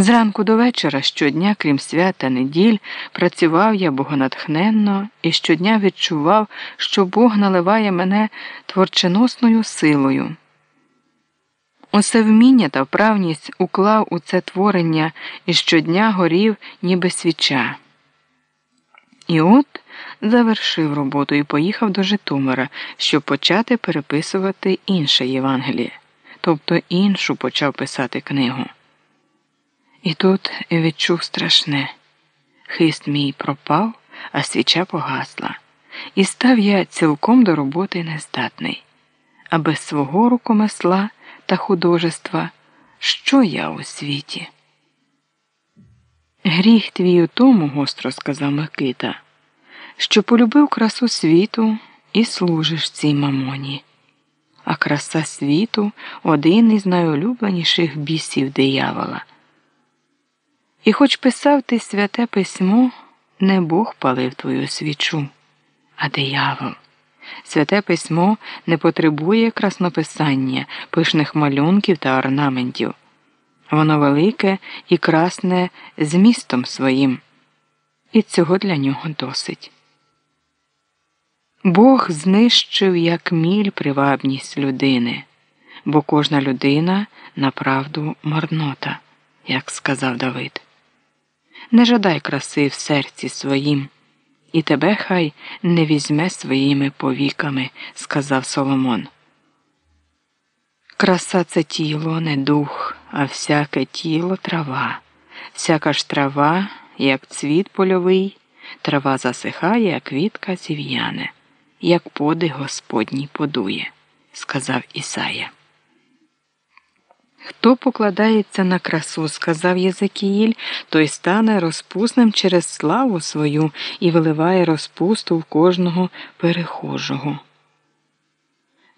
Зранку до вечора щодня, крім свята неділь, працював я богонатхненно і щодня відчував, що Бог наливає мене творченосною силою. Усе вміння та вправність уклав у це творення і щодня горів, ніби свіча. І от завершив роботу і поїхав до Житомира, щоб почати переписувати інше Євангеліє, тобто іншу почав писати книгу. І тут відчув страшне. Хист мій пропав, а свіча погасла, і став я цілком до роботи нездатний, а без свого рукомесла та художества, що я у світі? Гріх твій у тому, гостро сказав Микита, що полюбив красу світу і служиш цій мамоні. А краса світу один із найулюбленіших бісів диявола. І хоч писав ти святе письмо, не Бог палив твою свічу, а диявол. Святе письмо не потребує краснописання, пишних малюнків та орнаментів. Воно велике і красне змістом своїм, і цього для нього досить. Бог знищив як міль привабність людини, бо кожна людина направду марнота, як сказав Давид. Не жадай краси в серці своїм, і тебе хай не візьме своїми повіками, сказав Соломон. Краса це тіло, не дух, а всяке тіло трава, всяка ж трава, як цвіт польовий, трава засихає, а квітка зів'яне, як подих Господній подує, сказав Ісая. Хто покладається на красу, сказав Єзекіїль, той стане розпусним через славу свою і виливає розпусту в кожного перехожого.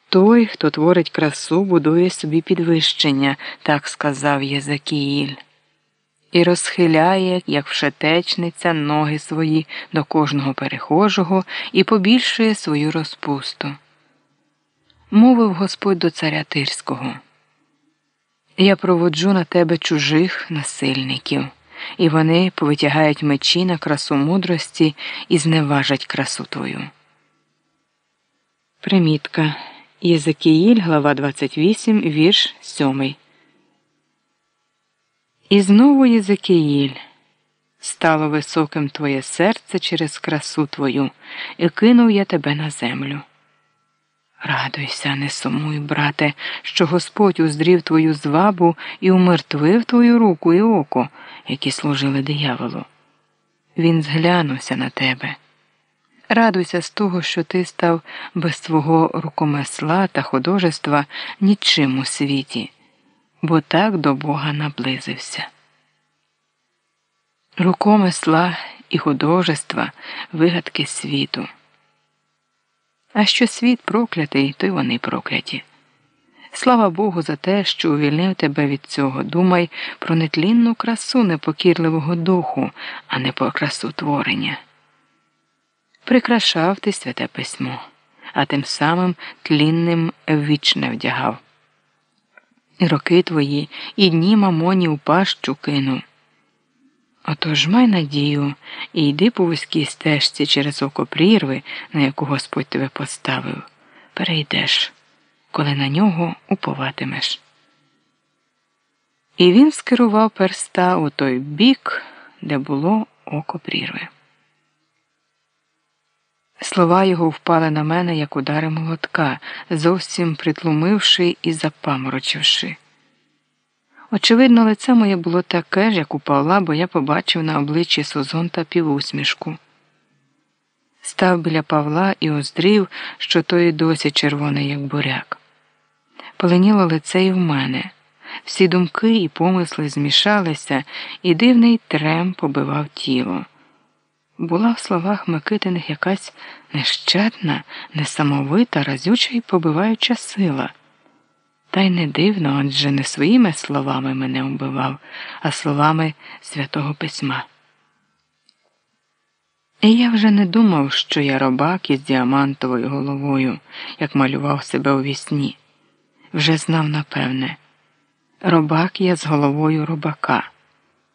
Той, хто творить красу, будує собі підвищення, так сказав Єзекіїль, і розхиляє, як вшетечниця, ноги свої до кожного перехожого і побільшує свою розпусту. Мовив Господь до царя Тирського. Я проводжу на тебе чужих насильників, і вони повитягають мечі на красу мудрості і зневажать красу твою. Примітка Єзекіїль, глава 28, вірш 7. І знову Єзекіїль. Стало високим твоє серце через красу твою, і кинув я тебе на землю. Радуйся, не сумуй, брате, що Господь уздрів твою звабу і умертвив твою руку і око, які служили дияволу. Він зглянувся на тебе. Радуйся з того, що ти став без свого рукомесла та художества нічим у світі, бо так до Бога наблизився. Рукомесла і художества вигадки світу. А що світ проклятий, то й вони прокляті. Слава Богу, за те, що увільнив тебе від цього. Думай про нетлінну красу непокірливого духу, а не про красу творення. Прикрашав ти святе письмо, а тим самим тлінним вічне вдягав. І роки твої, і дні мамоні у пащу кинув. Отож май надію і йди по вузькій стежці через око прірви, на яку Господь тебе поставив, перейдеш, коли на нього уповатимеш. І він скерував перста у той бік, де було око прірви. Слова його впали на мене, як удари молотка, зовсім притлумивши і запаморочивши. Очевидно, лице моє було таке ж, як у Павла, бо я побачив на обличчі Созон та півусмішку. Став біля Павла і оздрів, що той досі червоний, як буряк. Поленіло лице і в мене. Всі думки і помисли змішалися, і дивний трем побивав тіло. Була в словах Микитиних якась нещадна, несамовита, разюча і побиваюча сила. Та й не дивно, адже не своїми словами мене убивав, а словами святого письма. І я вже не думав, що я робак із діамантовою головою, як малював себе у вісні. Вже знав напевне, робак я з головою робака.